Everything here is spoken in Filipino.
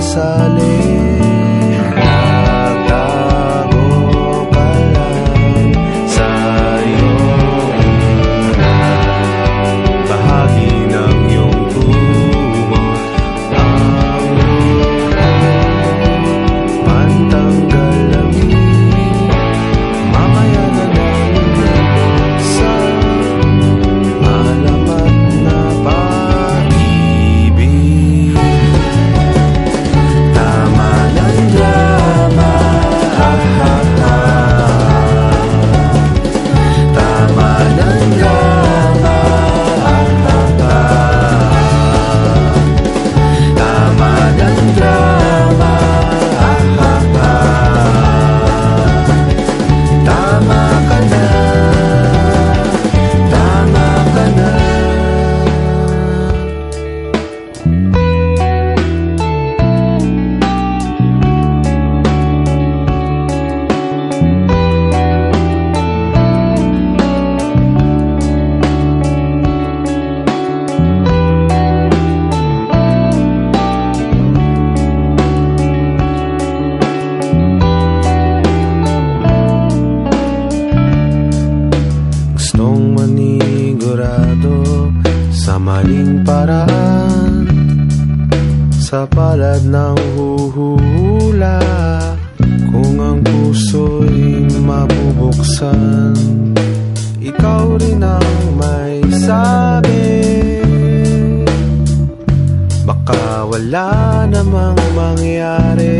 pasale Kaparad ng huhula Kung ang puso'y mabubuksan. Ikaw rin ang may sabi. Baka wala namang mangyari.